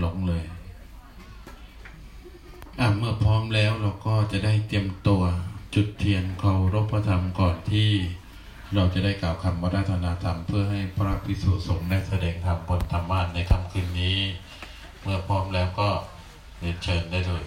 หลงเลยอะเมื่อพร้อมแล้วเราก็จะได้เตรียมตัวจุดเทียนเคารพพระธรรมก่อนที่เราจะได้กล่าวคำวัฒนธรรม เพื่อให้พระภิกษุสงฆ์ได้แสดงธรรมบนธรรมานในค่ำคืนนี้ เมื่อพร้อมแล้วก็เรียนเชิญได้เลย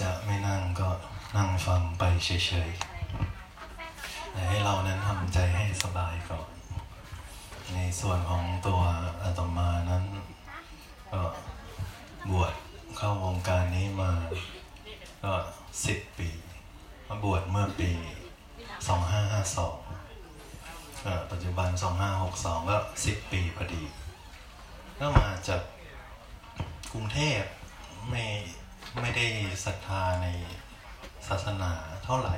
จะไม่นั่งก็นั่งฟังไปเฉยๆแต่ให้เรานั้นทำใจให้สบายก่อน ในส่วนของตัวอาตมานั้น ก็บวชเข้าวงการนี้มา ก็สิบปี มาบวชเมื่อปีสองห้าห้าสองปัจจุบันสองห้าหกสองก็สิบปีพอดี ก็มาจากกรุงเทพไม่ ไม่ได้ศรัทธาในศาสนาเท่าไหร่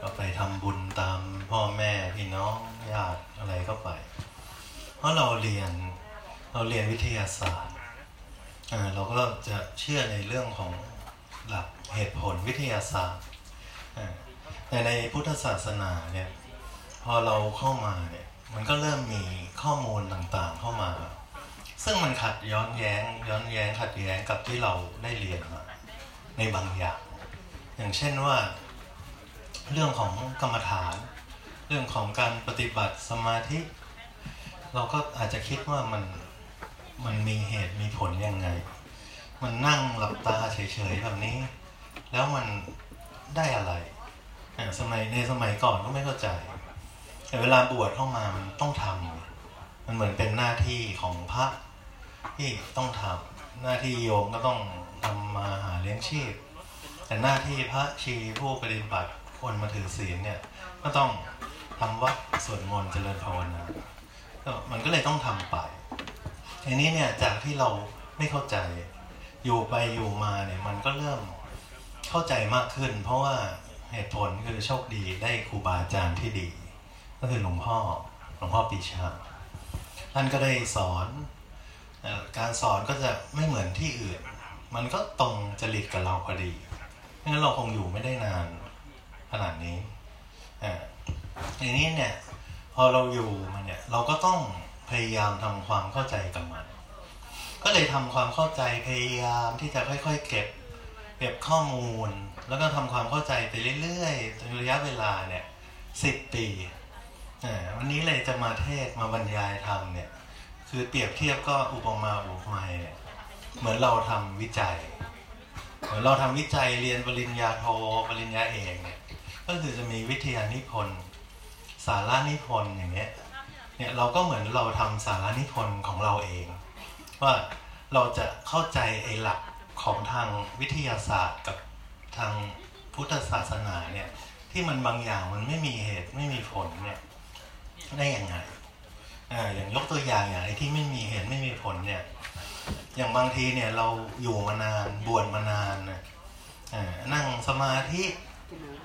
ก็ไปทำบุญตามพ่อแม่พี่น้องญาติอะไรก็ไป เพราะเราเรียนเราเรียนวิทยาศาสตร์เราก็จะเชื่อในเรื่องของหลักเหตุผลวิทยาศาสตร์แต่ในพุทธศาสนาเนี่ยพอเราเข้ามาเนี่ยมันก็เริ่มมีข้อมูลต่างๆเข้ามา ซึ่งมันขัดย้อนแย้ง ย้อนแย้งขัดแย้งกับที่เราได้เรียนมาในบางอย่าง อย่างเช่นว่า เรื่องของกรรมฐาน เรื่องของการปฏิบัติสมาธิ เราก็อาจจะคิดว่ามันมันมีเหตุมีผลยังไง มันนั่งหลับตาเฉยๆแบบนี้ แล้วมันได้อะไรสมัยในสมัยก่อนก็ไม่เข้าใจ แต่เวลาบวชเข้ามามันต้องทำมันเหมือนเป็นหน้าที่ของพระ ที่ต้องทำหน้าที่โยมก็ต้องทำมาหาเลี้ยงชีพ แต่หน้าที่พระชีผู้ปฏิบัติคนมาถือศีลเนี่ยก็ต้องทำวัดสวดมนต์เจริญภาวนาก็มันก็เลยต้องทำไปทีนี้เนี่ยจากที่เราไม่เข้าใจอยู่ไปอยู่มาเนี่ยมันก็เริ่มเข้าใจมากขึ้น เพราะว่าเหตุผลคือโชคดีได้ครูบาอาจารย์ที่ดี ก็คือหลวงพ่อหลวงพ่อปีชาท่านก็ได้สอน การสอนก็จะไม่เหมือนที่อื่น มันก็ตรงจริตกับเราพอดีไม่งั้นเราคงอยู่ไม่ได้นานขนาดนี้อ่าทีนี้เนี่ย พอเราอยู่มันเนี่ย เราก็ต้องพยายามทำความเข้าใจกับมัน ก็เลยทำความเข้าใจพยายามที่จะค่อย ๆ เก็บ เก็บข้อมูล แล้วก็ทำความเข้าใจไปเรื่อยๆระยะเวลาเนี่ยสิบปีวันนี้เลยจะมาเทศมาบรรยายธรรมเนี่ย คือเปรียบเทียบก็อุปมาอุปไมยเหมือนเราทำวิจัย เหมือนเราทำวิจัยเรียนปริญญาโทปริญญาเอกเนี่ยก็คือจะมีวิทยานิพนธ์สารานิพนธ์อย่างเงี้ยเนี่ยเราก็เหมือนเราทำสารานิพนธ์ของเราเอง ว่าเราจะเข้าใจไอ้หลักของทางวิทยาศาสตร์กับทางพุทธศาสนาเนี่ยที่มันบางอย่างมันไม่มีเหตุไม่มีผลเนี่ยได้ยังไง อย่างยกตัวอย่างอย่างไอ้ที่ไม่มีเหตุไม่มีผลเนี่ย อย่างบางทีเนี่ยเราอยู่มานานบวชมานานนะนั่งสมาธิ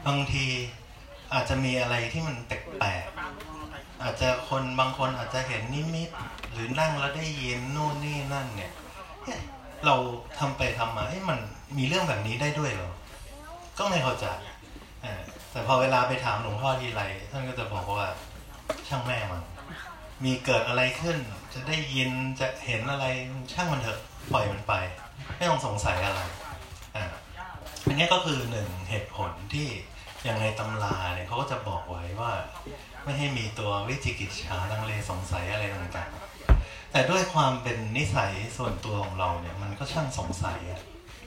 บางทีอาจจะมีอะไรที่มันแปลกๆอาจจะคนบางคนอาจจะเห็นนิมิต หรือนั่งแล้วได้ยินนู่นนี่นั่นเนี่ยเราทำไปทำมาให้มันมีเรื่องแบบนี้ได้ด้วยเหรอ ก็ไม่เข้าใจแต่พอเวลาไปถามหลวงพ่อทีไรท่านก็จะบอกว่าช่างแม่มัน มีเกิดอะไรขึ้น จะได้ยินจะเห็นอะไรช่างมันเถอะปล่อยมันไป ไม่ต้องสงสัยอะไรอ่าอันนี้ก็คือหนึ่งเหตุผลที่อย่างในตำราเนี่ยเขาก็จะบอกไว้ว่า ไม่ให้มีตัววิจิกิจฉาลังเลสงสัยอะไรต่างๆ แต่ด้วยความเป็นนิสัยส่วนตัวของเราเนี่ยมันก็ช่างสงสัย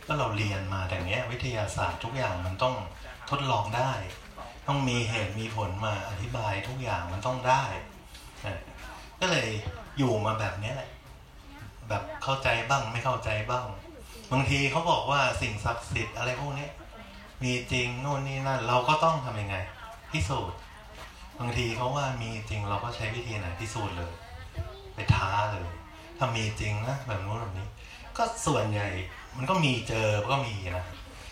ก็เราเรียนมาแต่เนี้ยวิทยาศาสตร์ทุกอย่างมันต้องทดลองได้ ต้องมีเหตุมีผลมาอธิบายทุกอย่างมันต้องได้ ก็เลยอยู่มาแบบนี้แหละ แบบเข้าใจบ้างไม่เข้าใจบ้าง บางทีเขาบอกว่าสิ่งศักดิ์สิทธิ์อะไรพวกนี้มีจริงโน่นนี่นั่น เราก็ต้องทำยังไง พิสูจน์ บางทีเขาว่ามีจริงเราก็ใช้วิธีไหนพิสูจน์เลย ไปท้าเลย ถ้ามีจริงนะแบบนู้นแบบนี้ ก็ส่วนใหญ่มันก็มีเจอก็มีนะ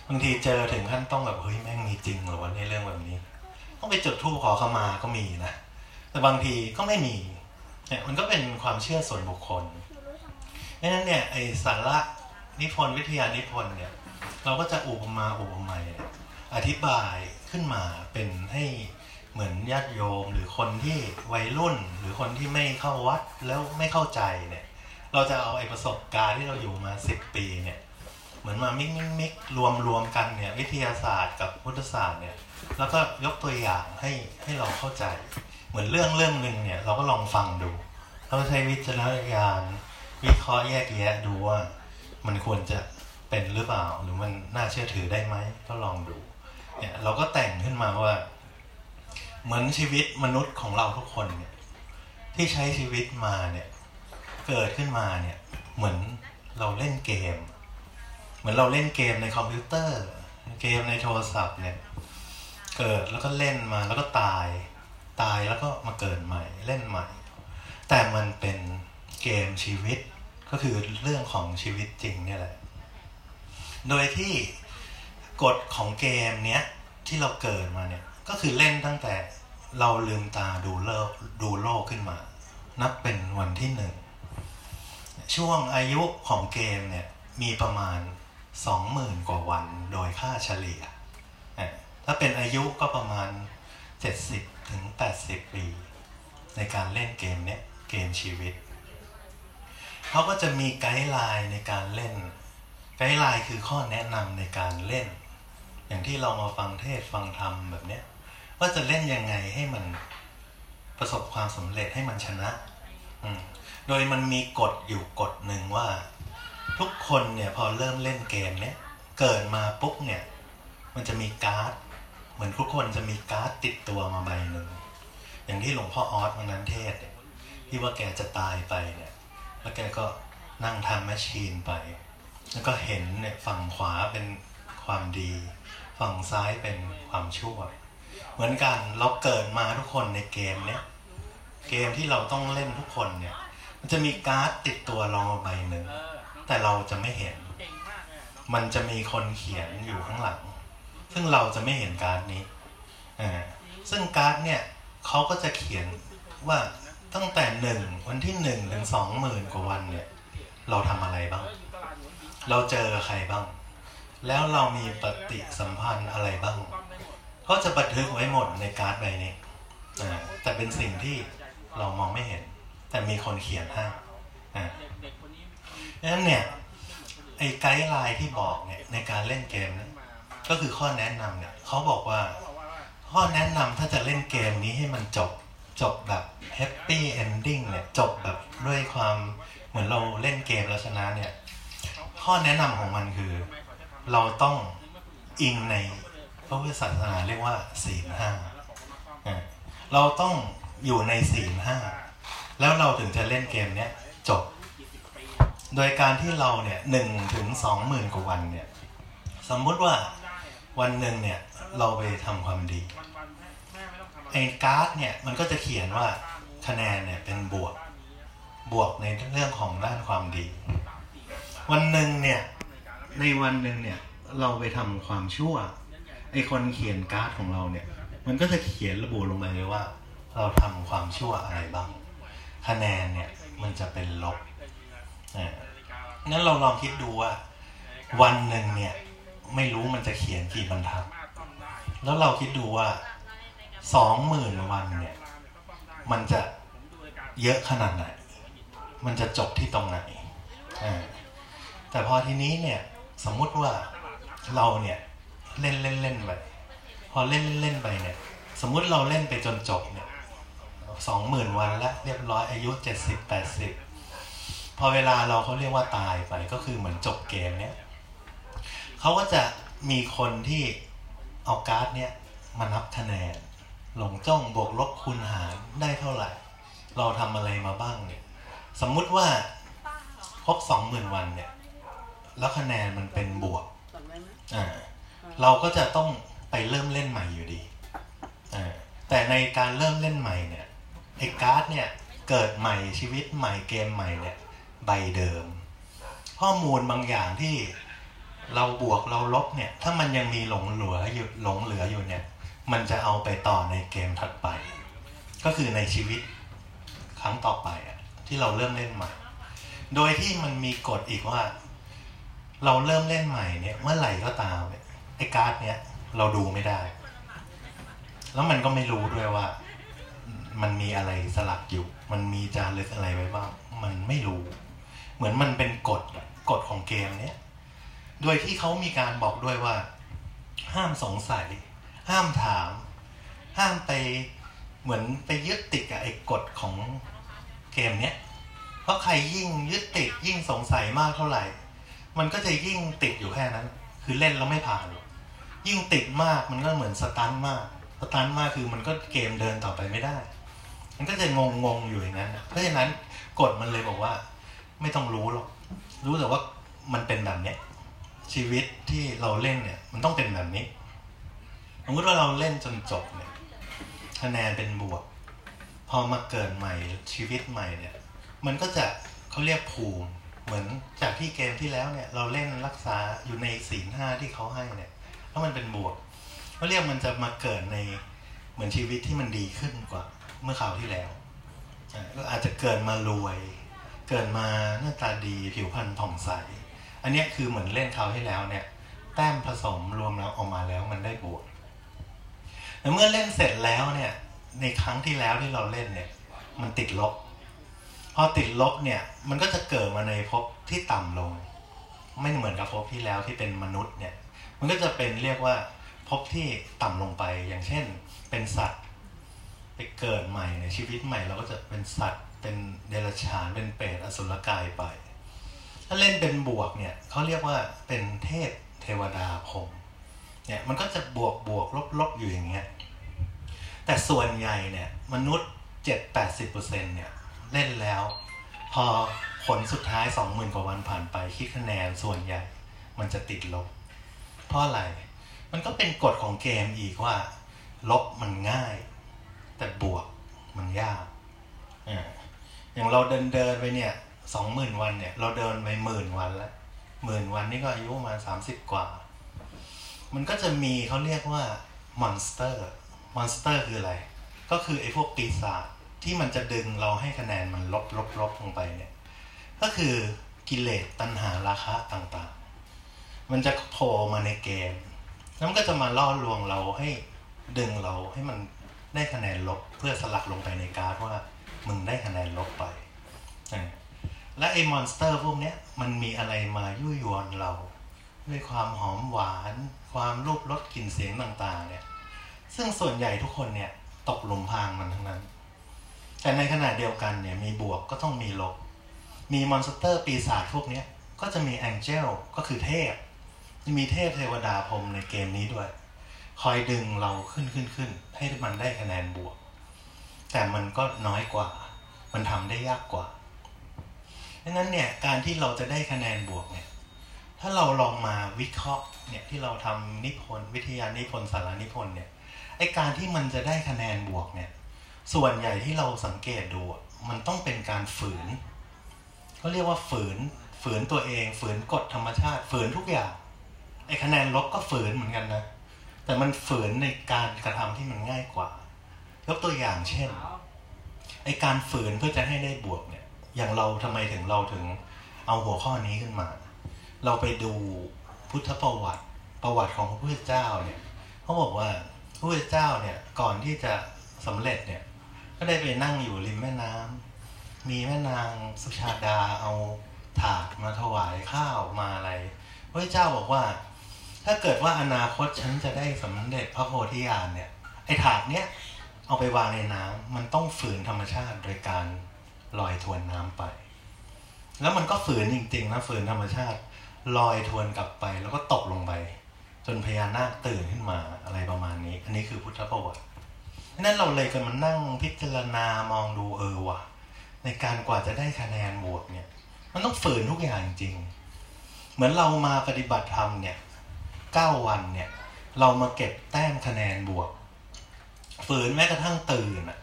บางทีเจอถึงขั้นต้องแบบเฮ้ยแม่งมีจริงหรอวะในเรื่องแบบนี้ ต้องไปจุดธูปขอเข้ามาก็มีนะแต่บางทีก็ไม่มี เนี่ยมันก็เป็นความเชื่อส่วนบุคคลดังนั้นเนี่ยไอสาระนิพนธ์วิทยานิพนธ์เนี่ยเราก็จะอุปมาอุปไมยอธิบายขึ้นมาเป็นให้เหมือนญาติโยมหรือคนที่วัยรุ่น หรือคนที่ไม่เข้าวัดแล้วไม่เข้าใจเนี่ย เราจะเอาไอ้ประสบการณ์ที่เราอยู่มาสิบปีเนี่ย เหมือนมามิกมิกมิกรวมรวมกันเนี่ย วิทยาศาสตร์กับพุทธศาสตร์เนี่ย แล้วก็ยกตัวอย่างให้ให้เราเข้าใจ เหมือนเรื่องเรื่องหนึ่งเนี่ย เราก็ลองฟังดูเราใช้วิจารณญาณวิเคราะห์แยกแยะดูว่า มันควรจะเป็นหรือเปล่า หรือมันน่าเชื่อถือได้ไหมก็ลองดู เนี่ยเราก็แต่งขึ้นมาว่า เหมือนชีวิตมนุษย์ของเราทุกคนเนี่ย ที่ใช้ชีวิตมาเนี่ย เกิดขึ้นมาเนี่ย เหมือนเราเล่นเกม เหมือนเราเล่นเกมในคอมพิวเตอร์ เกมในโทรศัพท์เนี่ย เกิดแล้วก็เล่นมาแล้วก็ตาย ตายแล้วก็มาเกิดใหม่เล่นใหม่ แต่มันเป็นเกมชีวิตก็คือเรื่องของชีวิตจริงเนี่ยแหละ โดยที่กฎของเกมเนี้ยที่เราเกิดมาเนี่ยก็คือเล่นตั้งแต่เราลืมตาดูโลกดูโลกขึ้นมา นับเป็นวันที่หนึ่งช่วงอายุของเกมเนี่ยมีประมาณสองหมื่นกว่าวันโดยค่าเฉลี่ย ถ้าเป็นอายุก็ประมาณเจ็ดสิบ ถึงแปดสิบปี ในการเล่นเกมเนี้ยเกมชีวิตเขาก็จะมี guideline ในการเล่น guideline คือข้อแนะนำในการเล่น อย่างที่เรามาฟังเทศฟังธรรมแบบเนี้ยว่าจะเล่นยังไงให้มันประสบความสำเร็จให้มันชนะโดยมันมีกฎอยู่กฎหนึ่งว่า ทุกคนเนี่ยพอเริ่มเล่นเกมเนี้ยเกิดมาปุ๊บเนี่ย มันจะมีการ์ด เหมือนทุกคนจะมีการ์ดติดตัวมาใบหนึ่งอย่างที่หลวงพ่อออสวันนั้นเทศเนี่ยที่ว่าแกจะตายไปเนี่ยแล้วแกก็นั่งทำแมชชีนไป แล้วก็เห็นเนี่ยฝั่งขวาเป็นความดี ฝั่งซ้ายเป็นความชั่ว เหมือนกันเราเกิดมาทุกคนในเกมเนี้ยเกมที่เราต้องเล่นทุกคนเนี่ย มันจะมีการ์ดติดตัวเรามาใบหนึ่งแต่เราจะไม่เห็น มันจะมีคนเขียนอยู่ข้างหลัง ซึ่งเราจะไม่เห็นการ์ดนี้ซึ่งการ์ดเนี่ยเขาก็จะเขียนว่าตั้งแต่หนึ่งวันที่หนึ่งถึงสองหมื่นกว่าวันเนี่ย เราทำอะไรบ้าง เราเจอใครบ้าง แล้วเรามีปฏิสัมพันธ์อะไรบ้างเขาจะบันทึกไว้หมดในการ์ดใบนี้แต่เป็นสิ่งที่เรามองไม่เห็น แต่มีคนเขียนให้ดังนั้นเนี่ยไอ้ guideline ที่บอกเนี่ยในการเล่นเกมเนี่ย ก็คือข้อแนะนำเนี่ยเขาบอกว่า ข้อแนะนำถ้าจะเล่นเกมนี้ให้มันจบจบแบบ happy ending เนี่ยจบแบบด้วยความเหมือนเราเล่นเกมแล้วชนะเนี่ย ข้อแนะนำของมันคือ เราต้องอิงในพระพุทธศาสนาเรียกว่าศีลห้าอ่าเราต้องอยู่ในศีลห้าแล้วเราถึงจะเล่นเกมเนี้ยจบ โดยการที่เราเนี่ยหนึ่งถึงสองหมื่นกว่าวันเนี่ย สมมุติว่า วันหนึ่งเนี่ยเราไปทำความดีไอ้การ์ดเนี่ยมันก็จะเขียนว่าคะแนนเนี่ยเป็นบวกบวกในเรื่องของด้านความดี วันหนึ่งเนี่ยในวันหนึ่งเนี่ยเราไปทำความชั่วไอ้คนเขียนการ์ดของเราเนี่ย มันก็จะเขียนระบุลงไปเลยว่า เราทำความชั่วอะไรบ้าง คะแนนเนี่ยมันจะเป็นลบอ่างั้นเราลองคิดดูว่า วันหนึ่งเนี่ย ไม่รู้มันจะเขียนกี่บรรทัด แล้วเราคิดดูว่าสองหมื่นวันเนี่ย มันจะเยอะขนาดไหน มันจะจบที่ตรงไหน แต่พอทีนี้เนี่ยสมมุติว่าเราเนี่ยเล่นเล่นเล่นไปพอเล่นเล่นเล่นไปเนี่ย สมมุติเราเล่นไปจนจบเนี่ยสองหมื่นวันแล้วเรียบร้อยอายุเจ็ดสิบแปดสิบพอเวลาเราเขาเรียกว่าตายไปก็คือเหมือนจบเกมเนี่ย เขาก็จะมีคนที่เอาการ์ดเนี่ยมานับคะแนน หลงจ้องบวกลบคูณหารได้เท่าไหร่ เราทำอะไรมาบ้างเนี่ย สมมุติว่าครบสองหมื่นวันเนี่ย แล้วคะแนนมันเป็นบวกอ่าเราก็จะต้องไปเริ่มเล่นใหม่อยู่ดีอ่าแต่ในการเริ่มเล่นใหม่เนี่ยไอ้การ์ดเนี่ยเกิดใหม่ชีวิตใหม่เกมใหม่เนี่ยใบเดิม ข้อมูลบางอย่างที่ เราบวกเราลบเนี่ย ถ้ามันยังมีหลงเหลืออยู่หลงเหลืออยู่เนี่ย มันจะเอาไปต่อในเกมถัดไป ก็คือในชีวิตครั้งต่อไปอะที่เราเริ่มเล่นใหม่ โดยที่มันมีกฎอีกว่า เราเริ่มเล่นใหม่เนี่ย เมื่อไหร่ก็ตามเนี่ยไอ้การ์ดเนี่ย เราดูไม่ได้ แล้วมันก็ไม่รู้ด้วยว่า มันมีอะไรสลักอยู่ มันมีจารึกอะไรไว้บ้าง มันไม่รู้ เหมือนมันเป็นกฎกฎของเกมเนี้ย โดยที่เขามีการบอกด้วยว่า ห้ามสงสัย ห้ามถาม ห้ามไปเหมือนไปยึดติดกับไอ้กฎของเกมเนี้ยเพราะใครยิ่งยึดติดยิ่งสงสัยมากเท่าไหร่ มันก็จะยิ่งติดอยู่แค่นั้น คือเล่นแล้วไม่ผ่าน ยิ่งติดมากมันก็เหมือนสตันมากสตันมากคือมันก็เกมเดินต่อไปไม่ได้ มันก็จะงงงๆอยู่อย่างนั้น เพราะฉะนั้นกฎมันเลยบอกว่า ไม่ต้องรู้หรอก รู้แต่ว่ามันเป็นแบบเนี้ย ชีวิตที่เราเล่นเนี่ย มันต้องเป็นแบบนี้ สมมติว่าเราเล่นจนจบเนี่ยคะแนนเป็นบวก พอมาเกิดใหม่ชีวิตใหม่เนี่ย มันก็จะเขาเรียกภูมิเหมือนจากที่เกมที่แล้วเนี่ย เราเล่นรักษาอยู่ในศีลห้าที่เขาให้เนี่ยแล้วมันเป็นบวกเขาเรียกมันจะมาเกิดในเหมือนชีวิตที่มันดีขึ้นกว่า เมื่อคราวที่แล้วก็อาจจะเกิดมารวย เกิดมาหน้าตาดีผิวพรรณผ่องใส อันนี้คือเหมือนเล่นคราวที่แล้วเนี่ย แต้มผสมรวมแล้วออกมาแล้วมันได้บวกแต่เมื่อเล่นเสร็จแล้วเนี่ย ในครั้งที่แล้วที่เราเล่นเนี่ย มันติดลบ พอติดลบเนี่ย มันก็จะเกิดมาในภพที่ต่ำลง ไม่เหมือนกับภพที่แล้วที่เป็นมนุษย์เนี่ย มันก็จะเป็นเรียกว่าภพที่ต่ำลงไป อย่างเช่น เป็นสัตว์ ไปเกิดใหม่ในชีวิตใหม่เราก็จะเป็นสัตว์ เป็นเดรัจฉาน เป็นเปรตอสุรกายไป ถ้าเล่นเป็นบวกเนี่ยเขาเรียกว่าเป็นเทพเทวดาพรมเนี่ยมันก็จะบวกบวกลบลบอยู่อย่างเงี้ยแต่ส่วนใหญ่เนี่ยมนุษย์เจ็ดแปดสิบเปอร์เซ็นเนี่ยเล่นแล้ว พอผลสุดท้ายสองหมื่นกว่าวันผ่านไปคิดคะแนนส่วนใหญ่ มันจะติดลบ เพราะอะไร มันก็เป็นกฎของเกมอีกว่า ลบมันง่าย แต่บวกมันยาก อย่างเราเดินเดินไปเนี่ย สองหมื่นวันเนี่ย เราเดินไปหมื่นวันแล้วหมื่นวันนี่ก็อายุประมาณสามสิบกว่า มันก็จะมีเขาเรียกว่า monster monster คืออะไร ก็คือไอ้พวกปีศาจที่มันจะดึงเราให้คะแนนมันลบลบลบลงไปเนี่ย ก็คือกิเลสตัณหาราคะต่างๆ มันจะโผล่มาในเกม แล้วมันก็จะมาล่อลวงเราให้ดึงเราให้มันได้คะแนนลบเพื่อสลักลงไปในการ์ดว่ามึงได้คะแนนลบไป และไอ้ monster พวกนี้มันมีอะไรมายั่วยวนเรา ด้วยความหอมหวาน ความรูปรสกลิ่นเสียงต่างๆ เนี่ย ซึ่งส่วนใหญ่ทุกคนเนี่ยตกหลุมพรางมันทั้งนั้น แต่ในขณะเดียวกันเนี่ยมีบวกก็ต้องมีลบ มี monster ปีศาจพวกนี้ก็จะมี angel ก็คือเทพ มีเทพเทวดาพรหมในเกมนี้ด้วย คอยดึงเราขึ้นขึ้นขึ้นให้มันได้คะแนนบวก แต่มันก็น้อยกว่า มันทำได้ยากกว่า ดังนั้นเนี่ยการที่เราจะได้คะแนนบวกเนี่ยถ้าเราลองมาวิเคราะห์เนี่ยที่เราทำนิพนธ์วิทยานิพนธ์สารนิพนธ์เนี่ยไอการที่มันจะได้คะแนนบวกเนี่ยส่วนใหญ่ที่เราสังเกตดูมันต้องเป็นการฝืนเขาเรียกว่าฝืนฝืนตัวเอง ฝืนกฎธรรมชาติ ฝืนทุกอย่างไอคะแนนลบก็ฝืนเหมือนกันนะแต่มันฝืนในการกระทำที่มันง่ายกว่า ยกตัวอย่างเช่นไอการฝืนเพื่อจะให้ได้บวกเนี่ย อย่างเราทำไมถึงเราถึงเอาหัวข้อนี้ขึ้นมา เราไปดูพุทธประวัติประวัติของพระพุทธเจ้าเนี่ยเขาบอกว่าพระพุทธเจ้าเนี่ยก่อนที่จะสำเร็จเนี่ยก็ได้ไปนั่งอยู่ริมแม่น้ำมีแม่นางสุชาดาเอาถาดมาถวายข้าวมาอะไรพระเจ้าบอกว่า ถ้าเกิดว่าอนาคตฉันจะได้สำเร็จพระโพธิญาณเนี่ยไอ้ถาดเนี้ยเอาไปวางในน้ำมันต้องฝืนธรรมชาติโดยการ ลอยทวนน้ำไป แล้วมันก็ฝืนจริงๆนะฝืนธรรมชาติ ลอยทวนกลับไปแล้วก็ตกลงไป จนพญานาคตื่นขึ้นมาอะไรประมาณนี้ อันนี้คือพุทธประวัตินั้นเราเลยกันมานั่งพิจารณามองดูเออว่ะ ในการกว่าจะได้คะแนนบวกเนี่ย มันต้องฝืนทุกอย่างจริง เหมือนเรามาปฏิบัติธรรมเนี่ยเก้าวันเนี่ย เรามาเก็บแต้มคะแนนบวก ฝืนแม้กระทั่งตื่นอะ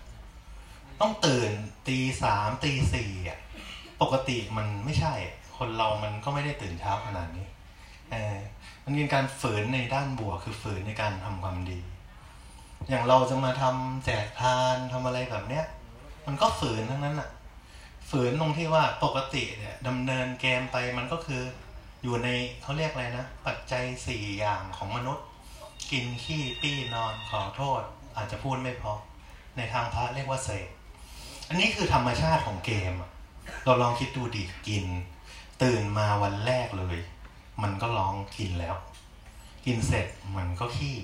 ต้องตื่นตีสามตีสี่อะปกติมันไม่ใช่ คนเรามันก็ไม่ได้ตื่นเช้าขนาดนี้เออมันเป็นการฝืนในด้านบวกคือฝืนในการทำความดี อย่างเราจะมาทำแจกทานทำอะไรแบบเนี้ย มันก็ฝืนทั้งนั้นอะ ฝืนตรงที่ว่าปกติเนี่ยดำเนินเกมไปมันก็คืออยู่ในเขาเรียกอะไรนะ ปัจจัยสี่อย่างของมนุษย์ กินขี้ปี้นอนขอโทษ อาจจะพูดไม่พอ ในทางพระเรียกว่าเสก อันนี้คือธรรมชาติของเกม เราลองคิดดูดิกิน ตื่นมาวันแรกเลย มันก็ร้องกินแล้ว กินเสร็จมันก็ขี้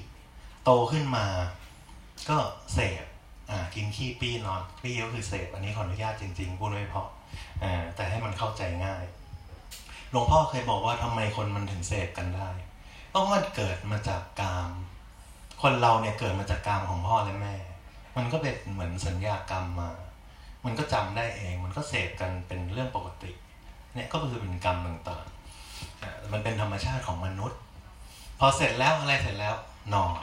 โตขึ้นมา ก็เสพอ่ากินขี้ปี้นอนปี้ก็คือเสพอันนี้ขออนุญาตจริงๆพูดไม่พออ่าแต่ให้มันเข้าใจง่ายหลวงพ่อเคยบอกว่าทำไมคนมันถึงเสพกันได้เพราะมันเกิดมาจากกาม คนเราเนี่ยเกิดมาจากกามของพ่อและแม่ มันก็เป็นเหมือนสัญญากรรมมา มันก็จำได้เอง มันก็เสพกันเป็นเรื่องปกติ เนี่ยก็คือเป็นกรรมต่างๆมันเป็นธรรมชาติของมนุษย์ พอเสร็จแล้วอะไรเสร็จแล้วนอน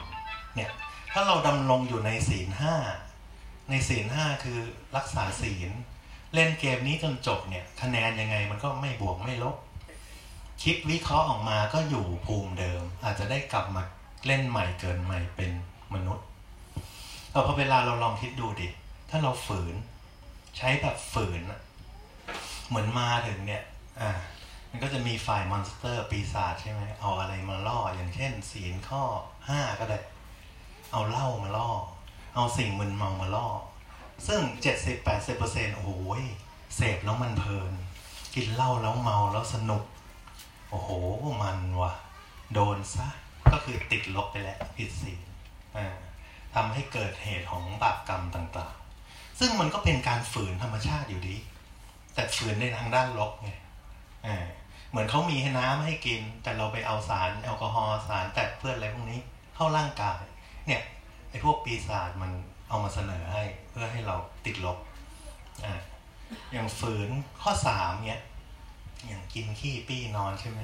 เนี่ยถ้าเราดำรงอยู่ในศีลห้าในศีลห้าคือรักษาศีล เล่นเกมนี้จนจบเนี่ยคะแนนยังไงมันก็ไม่บวกไม่ลบคิดวิเคราะห์ออกมาก็อยู่ภูมิเดิม อาจจะได้กลับมาเล่นใหม่เกินใหม่เป็นมนุษย์เอาพอเวลาเราลองคิดดูดิ ถ้าเราฝืน ใช้แบบฝืน เหมือนมาถึงเนี่ย อ่า มันก็จะมีฝ่าย monster ปีศาจใช่ไหมเอาอะไรมาล่ออย่างเช่น ศีลข้อห้าก็ได้ เอาเหล้ามาล่อ เอาสิ่งมึนเมามาล่อ ซึ่งเจ็ดสิบแปดสิบเปอร์เซ็นต์โอ้โหเสพแล้วมันเพลิน กินเหล้าแล้วเมาแล้วสนุก โอ้โหมันว่ะ โดนซะ ก็คือติดลบไปแล้วผิดศีลอ่าทำให้เกิดเหตุของบาปกรรมต่าง ซึ่งมันก็เป็นการฝืนธรรมชาติอยู่ดี แต่ฝืนในทางด้านลบไงอ่าเหมือนเขามีให้น้ำให้กิน แต่เราไปเอาสารแอลกอฮอล์สารแตกเพื่อนอะไรพวกนี้เข้าร่างกาย เนี่ยไอ้พวกปีศาจมันเอามาเสนอให้เพื่อให้เราติดลบอ่าอย่างฝืนข้อสามเนี่ยอย่างกินขี้ปี้นอนใช่ไหม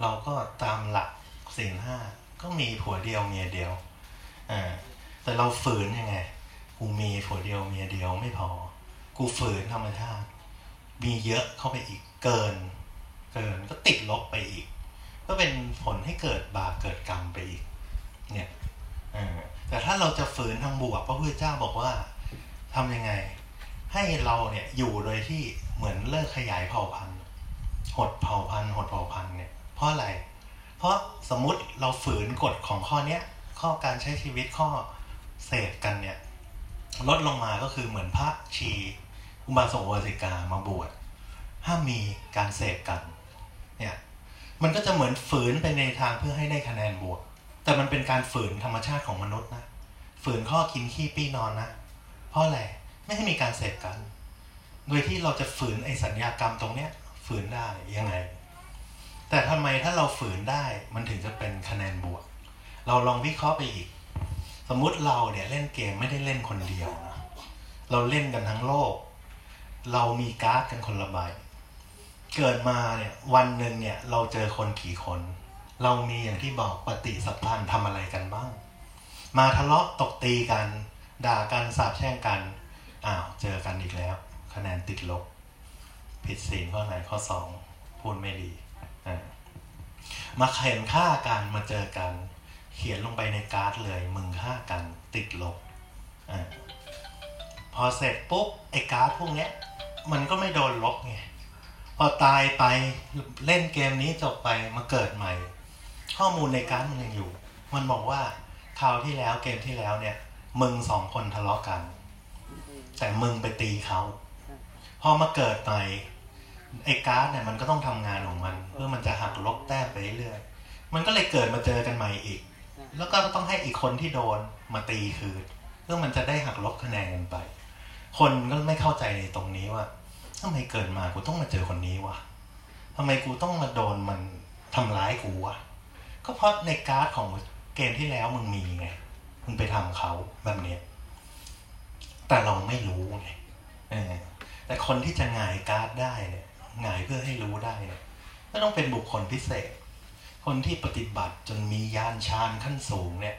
เราก็ตามหลักสิ่ห้าก็มีผัวเดียวเมียเดียวอ่าแต่เราฝืนยังไง กูมีผัวเดียวเมียเดียวไม่พอ กูฝืนธรรมชาติ มีเยอะเข้าไปอีกเกิน เกินก็ติดลบไปอีก ก็เป็นผลให้เกิดบาปเกิดกรรมไปอีก เนี่ยแต่ถ้าเราจะฝืนทางบวกพระพุทธเจ้าบอกว่าทำยังไง ให้เราเนี่ยอยู่โดยที่เหมือนเลิกขยายเผ่าพันธุ์หดเผ่าพันธุ์หดเผ่าพันธุ์เนี่ยเพราะอะไร เพราะสมมุติเราฝืนกฎของข้อเนี้ยข้อการใช้ชีวิตข้อเสพกันเนี่ย ลดลงมาก็คือเหมือนพระชีอุบาสกอุบาสิกามาบวชห้ามมีการเสพกันเนี่ยมันก็จะเหมือนฝืนไปในทางเพื่อให้ได้คะแนนบวก แต่มันเป็นการฝืนธรรมชาติของมนุษย์นะฝืนข้อกินขี้ปี้นอนนะเพราะอะไรไม่ให้มีการเสพกัน โดยที่เราจะฝืนไอ้สัญญากรรมตรงเนี้ยฝืนได้ยังไง แต่ทำไมถ้าเราฝืนได้มันถึงจะเป็นคะแนนบวก เราลองวิเคราะห์ไปอีก มมุติเราเนี่ยเล่นเกมไม่ได้เล่นคนเดียวนะเราเล่นกันทั้งโลก เรามีการ์ดกันคนละใบเกิดมาเนี่ยวันหนึ่งเนี่ยเราเจอคนกี่คน เรามีอย่างที่บอกปฏิสัมพันธ์ทำอะไรกันบ้าง มาทะเลาะตบตีกัน ด่ากันสาบแช่งกันอ้าวเจอกันอีกแล้ว คะแนนติดลบ ผิดศีลข้อไหนข้อสองพูดไม่ดีมาเขียนฆ่ากันมาเจอกัน เขียนลงไปในการ์ดเลยมึงฆ่ากันติดลบอพอเสร็จปุ๊บไอ้การ์ดพวกเนี้ย มันก็ไม่โดนลบไงพอตายไปเล่นเกมนี้จบไปมาเกิดใหม่ ข้อมูลในการ์ดมันยังอยู่ มันบอกว่าคราวที่แล้วเกมที่แล้วเนี่ย มึงสองคนทะเลาะกัน แต่มึงไปตีเขาพอมาเกิดใหม่ไอ้การ์ดเนี่ยมันก็ต้องทำงานของมัน เพื่อมันจะหักลบแต้มไปเรื่อยมันก็เลยเกิดมาเจอกันใหม่อีก แล้วก็ต้องให้อีกคนที่โดนมาตีคืนเพื่อมันจะได้หักลบคะแนนกันไป คนก็ไม่เข้าใจในตรงนี้ว่าทำไมเกิดมากูต้องมาเจอคนนี้วะทำไมกูต้องมาโดนมันทำร้ายกูวะก็เพราะในการ์ดของเกมที่แล้วมึงมีไงมึงไปทำเขาแบบเนี้ยแต่เราไม่รู้ไงแต่คนที่จะหงายการ์ดได้เนี่ยหงายเพื่อให้รู้ได้ก็ต้องเป็นบุคคลพิเศษ คนที่ปฏิบัติจนมีญาณฌานขั้นสูงเนี่ย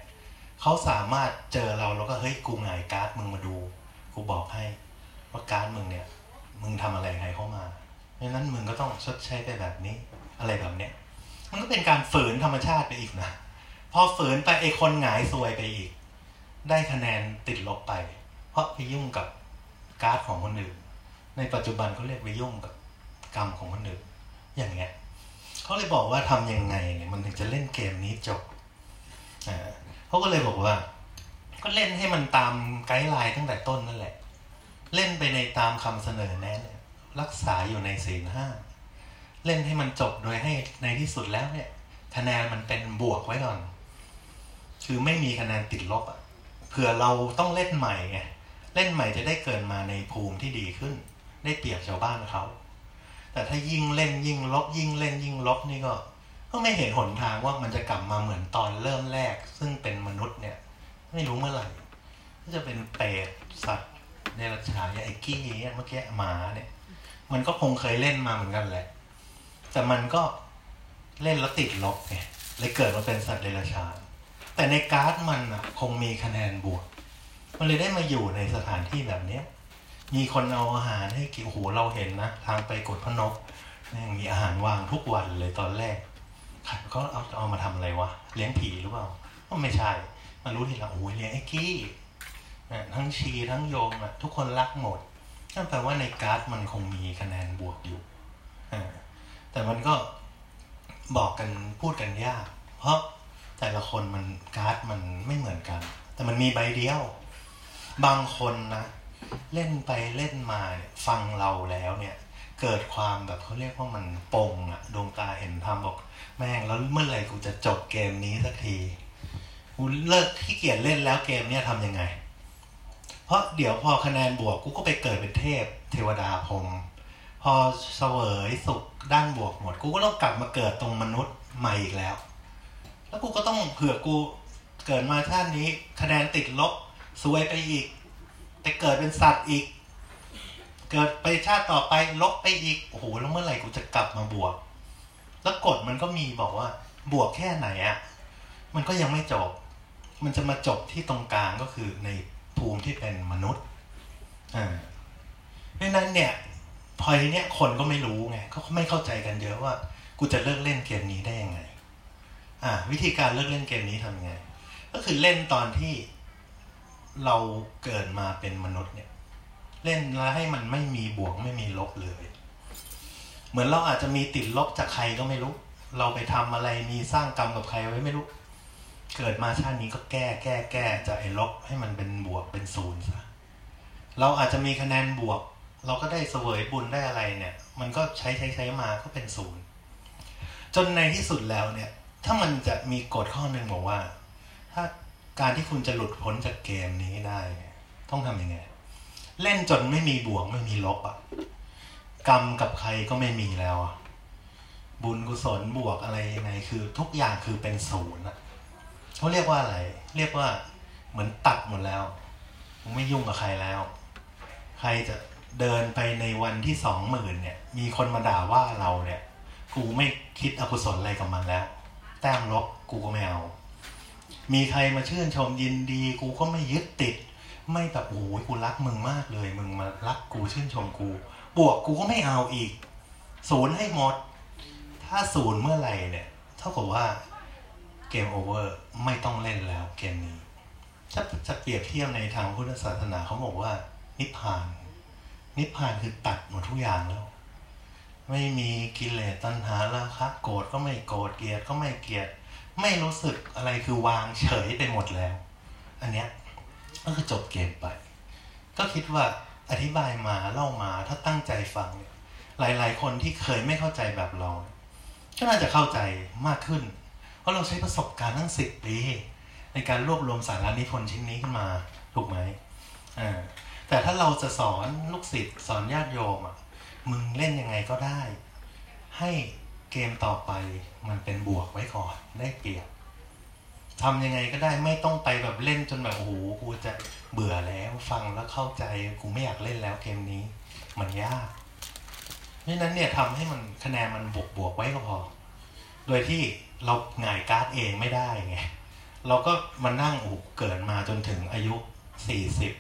เขาสามารถเจอเราแล้วก็เฮ้ยกูหงายการ์ดมึงมาดูกูบอกให้ว่าการ์ดมึงเนี่ย มึงทำอะไรใครเข้ามาเพราะนั้นมึงก็ต้องชดใช้ไปแบบนี้ อะไรแบบเนี้ยมันก็เป็นการฝืนธรรมชาติไปอีกนะพอฝืนไปไอคนหงายซวยไปอีก ได้คะแนนติดลบไป เพราะไปยุ่งกับการ์ดของคนอื่นในปัจจุบันเขาเรียกไปยุ่งกับกรรมของคนอื่นอย่างเงี้ย เขาเลยบอกว่าทํำยังไงเนี่ยมันถึงจะเล่นเกมนี้จบเขาก็เลยบอกว่า ก็เล่นให้มันตามไกด์ไลน์ตั้งแต่ต้นนั่นแหละ เล่นไปในตามคำเสนอแนะเนี่ยรักษาอยู่ในศีลห้าเล่นให้มันจบโดยให้ในที่สุดแล้วเนี่ย คะแนนมันเป็นบวกไว้ก่อน คือไม่มีคะแนนติดลบอะเผื่อเราต้องเล่นใหม่ไงเล่นใหม่จะได้เกิดมาในภูมิที่ดีขึ้น ได้เปรียบชาวบ้านเขา แต่ถ้ายิ่งเล่นยิ่งลบยิ่งเล่นยิ่งลบนี่ก็ ก็ไม่เห็นหนทางว่ามันจะกลับมาเหมือนตอนเริ่มแรก ซึ่งเป็นมนุษย์เนี่ย ไม่รู้เมื่อไหร่ก็จะเป็นเปรตสัตว์เดรัจฉานอย่างไอ้กี้เนี่ยเมื่อกี้หมาเนี่ย มันก็คงเคยเล่นมาเหมือนกันแหละ แต่มันก็เล่นแล้วติดลบไงเลยเกิดมาเป็นสัตว์เดรัจฉานแต่ในการ์ดมันอะ คงมีคะแนนบวก มันเลยได้มาอยู่ในสถานที่แบบเนี้ย มีคนเอาอาหารให้กินโอ้โหเราเห็นนะทางไปกดพระนกแม่งมีอาหารวางทุกวันเลยตอนแรกเขาเอาเอามาทำอะไรวะเลี้ยงผีหรือเปล่าก็ไม่ใช่มารู้ทีหลังโอ้ยเลี้ยงไอ้กี้ทั้งชีทั้งโยมอะทุกคนรักหมดนั่นแปลว่าในการ์ดมันคงมีคะแนนบวกอยู่แต่มันก็บอกกันพูดกันยาก เพราะแต่ละคนมันการ์ดมันไม่เหมือนกัน แต่มันมีใบเดียว บางคนนะ เล่นไปเล่นมาเนี่ยฟังเราแล้วเนี่ยเกิดความแบบเขาเรียกว่ามันปงอะดวงตาเห็นธรรมบอกแม่งแล้วเมื่อไหร่กูจะจบเกมนี้สักทีกูเลิกขี้เกียจเล่นแล้วเกมเนี้ยทำยังไง เพราะเดี๋ยวพอคะแนนบวกกูก็ไปเกิดเป็นเทพ เทวดาพรมพอเสวยสุขด้านบวกหมด กูก็ต้องกลับมาเกิดตรงมนุษย์ใหม่อีกแล้ว แล้วกูก็ต้องเผื่อกูเกิดมาชาตินี้ คะแนนติดลบซวยไปอีก แต่เกิดเป็นสัตว์อีก เกิดไปชาติต่อไปลบไปอีกโอ้โหแล้วเมื่อไหร่กูจะกลับมาบวก แล้วกฎมันก็มีบอกว่า บวกแค่ไหนอะมันก็ยังไม่จบ มันจะมาจบที่ตรงกลางก็คือในภูมิที่เป็นมนุษย์อ่าเพราะนั้นเนี่ยพอยเนี่ยคนก็ไม่รู้ไงเขาไม่เข้าใจกันเยอะว่า กูจะเลิกเล่นเกมนี้ได้ยังไง อ่า วิธีการเลิกเล่นเกมนี้ทำยังไง ก็คือเล่นตอนที่ เราเกิดมาเป็นมนุษย์เนี่ย เล่นแล้วให้มันไม่มีบวกไม่มีลบเลย เหมือนเราอาจจะมีติดลบจากใครก็ไม่รู้ เราไปทำอะไรมีสร้างกรรมกับใครไว้ไม่รู้ เกิดมาชาตินี้ก็แก้แก้แก้จากไอ้ลบให้มันเป็นบวกเป็นศูนย์ซะเราอาจจะมีคะแนนบวก เราก็ได้เสวยบุญได้อะไรเนี่ย มันก็ใช้ใช้ใช้มาก็เป็นศูนย์จนในที่สุดแล้วเนี่ย ถ้ามันจะมีกฎข้อหนึ่งบอกว่า ถ้า การที่คุณจะหลุดพ้นจากเกมนี้ได้ ต้องทำยังไง เล่นจนไม่มีบวกไม่มีลบอะ่ะกรรมกับใครก็ไม่มีแล้วอะบุญกุศลบวกอะไรยังไงคือ ทุกอย่างคือเป็นศูนย์อะเขาเรียกว่าอะไร เรียกว่า เหมือนตัดหมดแล้วไม่ยุ่งกับใครแล้ว ใครจะเดินไปในวันที่สองหมื่นเนี่ย มีคนมาด่าว่าเราเนี่ย กูไม่คิดอกุศลอะไรกับมันแล้ว แต้มลบกูก็ไม่เอา มีใครมาชื่นชมยินดี กูก็ไม่ยึดติด ไม่แบบโอ้ยกูรักมึงมากเลย มึงมารักกูชื่นชมกู บวกกูก็ไม่เอาอีก ศูนย์ให้หมด ถ้าศูนย์เมื่อไหร่เนี่ย เท่ากับว่าเกมโอเวอร์ไม่ต้องเล่นแล้วเกมนี้ ถ้าจะเปรียบเทียบในทางพุทธศาสนาเขาบอกว่า นิพพาน นิพพานคือตัดหมดทุกอย่างแล้วไม่มีกิเลสตัณหาราคะโกรธก็ไม่โกรธเกลียดก็ไม่เกลียด ไม่รู้สึกอะไรคือวางเฉยไปหมดแล้ว อันเนี้ยก็คือจบเกมไป ก็คิดว่าอธิบายมาเล่ามาถ้าตั้งใจฟังเนี่ยหลาย ๆ คนที่เคยไม่เข้าใจแบบเรา ก็น่าจะเข้าใจมากขึ้น เพราะเราใช้ประสบการณ์ตั้งสิบปีในการรวบรวมสาระนิพนธ์ชิ้นนี้ขึ้นมาถูกไหมอ่าแต่ถ้าเราจะสอนลูกศิษย์สอนญาติโยมอะมึงเล่นยังไงก็ได้ ให้ เกมต่อไปมันเป็นบวกไว้ก่อนได้เปรียบทำยังไงก็ได้ไม่ต้องไปแบบเล่นจนแบบโอ้โหกูจะเบื่อแล้วฟังแล้วเข้าใจกูไม่อยากเล่นแล้วเกมนี้ มันยากเพราะนั้นเนี่ยทำให้มันคะแนนมันบวกบวกไว้ก็พอ โดยที่เราหงายการ์ดเองไม่ได้ไงเราก็มานั่งโอ้เกิดมาจนถึงอายุสี่สิบ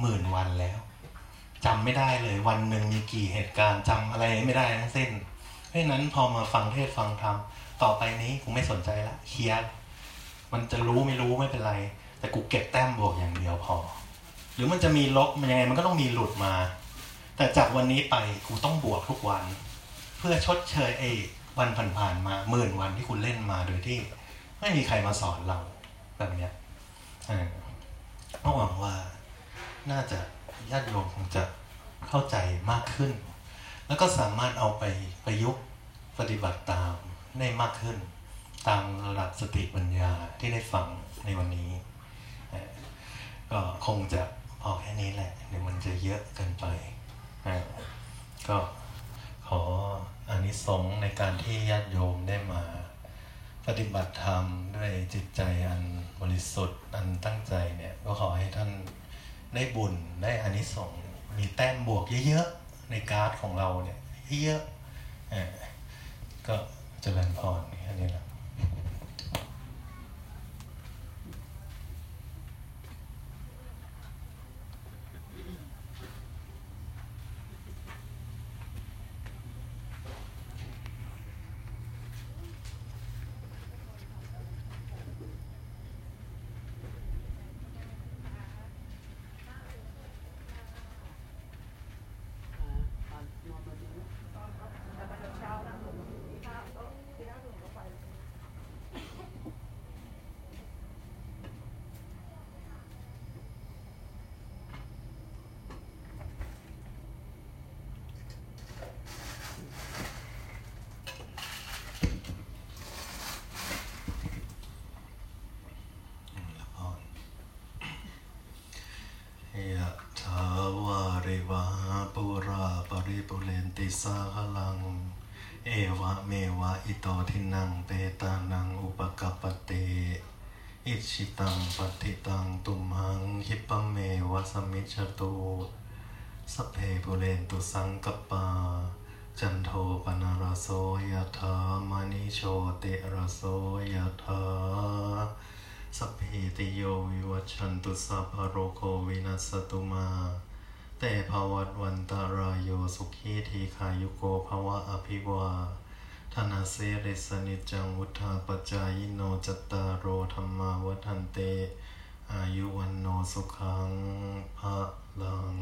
หมื่นวันแล้วจำไม่ได้เลยวันหนึ่งมีกี่เหตุการณ์จำอะไรไม่ได้ทั้งสิ้น เพราะนั้นพอมาฟังเทศฟังธรรมต่อไปนี้กูไม่สนใจละเคลียร์มันจะรู้ไม่รู้ไม่เป็นไร แต่กูเก็บแต้มบวกอย่างเดียวพอ หรือมันจะมีลบมันยังไงมันก็ต้องมีหลุดมา แต่จากวันนี้ไปกูต้องบวกทุกวัน เพื่อชดเชยไอ้วันผ่านๆมาหมื่นวันที่คุณเล่นมาโดยที่ ไม่มีใครมาสอนเราแบบเนี้ยก็หวังว่าน่าจะญาติโยมคงจะเข้าใจมากขึ้น แล้วก็สามารถเอาไปประยุกต์ปฏิบัติตามได้มากขึ้น ตามระดับสติปัญญาที่ได้ฟังในวันนี้ ก็คงจะพอแค่นี้แหละ เดี๋ยวมันจะเยอะเกินไป ก็ขอขออานิสงส์ในการที่ญาติโยมได้มาปฏิบัติธรรมด้วยจิตใจอันบริสุทธิ์อันตั้งใจเนี่ย ก็ขอให้ท่านได้บุญได้อานิสงส์มีแต้มบวกเยอะๆ ในการ์ดของเราเนี่ยเยอะก็เจริญพรอันนี้แหละพรยะถาวาริวหาปุราปริปุเรนติ สาหลัง เอวะเมวะอิโตทินังเปตานังอุปกัปเต อิชิตังปฏิตังตุมหังคิปะเมวะสมิจฉตุสเพปุเรนตุสังกปปาจันโทปนารโสยถามณิโชติรโสยถาสัพติโยวิวัชันตุสัพพะโรโควินัสตุมา เตภวัตวันตารายโยสุขีทีขายุโกภวะอภิวาธนาเซริสนิจังวุธาปจายโนจตตารโอธรรมาวัฒนเต อายุวันโนสุขังพระลัง